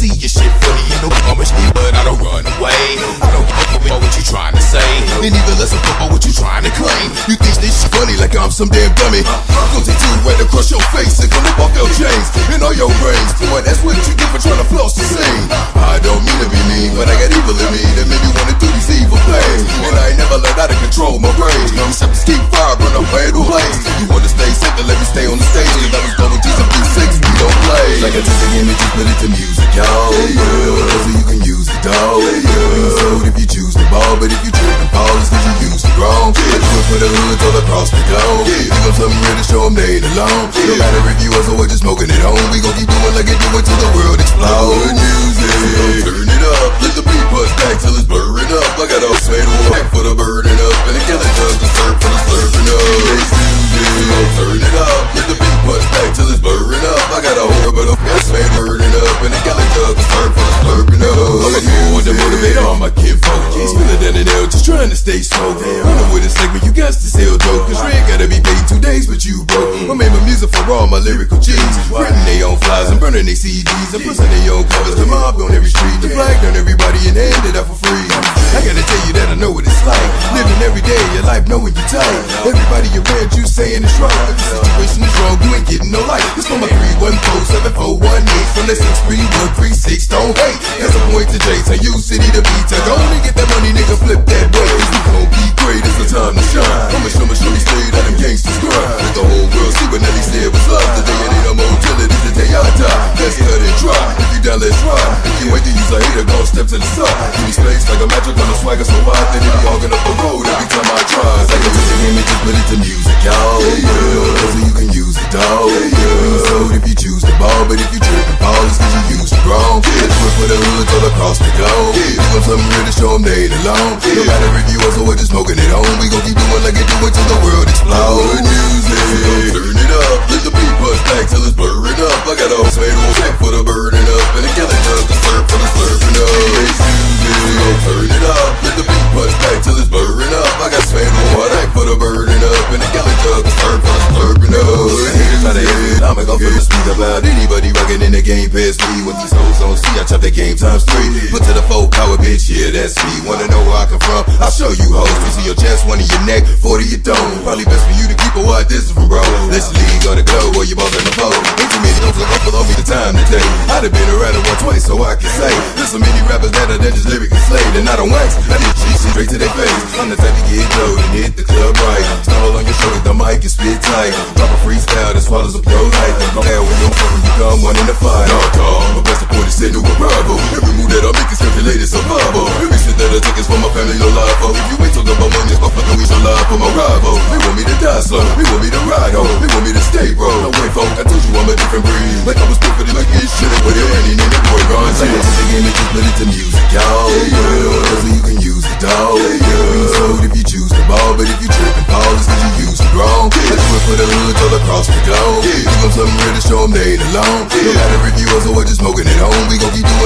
see your shit funny, you know promise but I don't run away. I don't give a fuck what you trying to say, and even less about what you trying to claim. You think this shit funny like I'm some damn dummy? I'm Gonna take two right across your face and gonna walk out chains in all your brains. Boy, that's what you get for trying to floss the scene. I don't mean to be mean, but I got evil in me that made me wanna do these evil things. And I ain't never let out of control my rage. To keep fire, run away to blaze. You wanna stay safe, then let me stay on the stage. Cause was going to play. Like I took the image and put it to music, y'all. Yeah, yeah. So you can use it, dog. Yeah, yeah. You sold if you choose the ball, but if you trip and fall, it's cause you used it wrong. Yeah. Do it for the hoods all across the globe. Yeah. You gon' something real to show them they ain't alone. Yeah. No matter if you was or just smoking but a burning up, and a the surf for the slurping up. I'm a here to motivate all my. Keep spilling down the nail, just trying to stay slow. You know what it's like when you got to sell dope, cause Red gotta be paid two days, but you broke. I made my music for all my lyrical G's. Printing they own flies and burning they CDs I'm pushing they own covers. The mob on every street, the flag on everybody and handed out for free. I gotta tell you that I know what it's like. Living every day your life knowing you're tight. Everybody around you saying it's right, but the situation is wrong, you ain't getting no light. It's from a 314 7418 from the 63136 don't hate. That's a point to J, tell you city to beat. Go and get that money, nigga, flip that way. Cause we gon' be great, it's the time to shine. I'ma show me, show me, stay that them gangsters grind. Let the whole world see what Nelly said was love. Today it ain't more till it is the day I die. Let's cut it dry, If you down, let's ride. If you ain't to use a hater, gon' step to the side. Give me space like a magic on a swagger so wide that it be hogging up the road every time I try. It's like a music image, just put it to music, y'all. Yeah, yeah. So you can use it, dog. Yeah, yeah. So if you choose the ball, but if you trip and fall, it's cause you used it wrong. Yeah, do it for the hoods all across the globe. Yeah, want something real them they ain't alone. No matter if you was or just smoking at home, we gon' keep doing like it do it till the world explode. Music, turn it up, I'ma go for the speak about anybody rocking in the game past me. When these hoes don't see, I chop that game times three. Put to the full power, bitch, yeah, that's me. Wanna know where I come from? I'll show you hoes. Piece of your chest, one in your neck, four 40 your dome. Probably best for you to keep a wide distance from bro. Let's league on the globe where you both in the fold. Ain't too many up me the time today. I'd have been around it one twice, so I can say. There's so many rappers that are just lyrically slayed. And I don't wax, I did cheese straight to their face. I'm the type to get low and hit the club right. Stumble on your shoulder, the mic is spit tight. Drop a freestyle that swallows a pro light. Go down when you when you come one in the fight. Dog, dog, my best support is sent to a rival. Every move that I make is calculated survival. Every shit that I take is for my family, no life. Oh, if you ain't talking about money, it's my fucking we so live for my rival. Die slow, they want me to ride home, they want me to stay bro. No way, folk, I told you I'm a different breed. Like I was stupid like this shit, but it ain't in the boy Ron. Like this is the game, it just put it to music, y'all. Yeah, yeah. So you can use the dog. Yeah, yeah. So if you choose the ball, but if you trip and fall, it's cause you used it wrong. Yeah. I do it for the hoods all across the globe. Yeah. You want something real to show them they ain't alone. Yeah. No matter if you was or just smoking it home, we gon' keep doing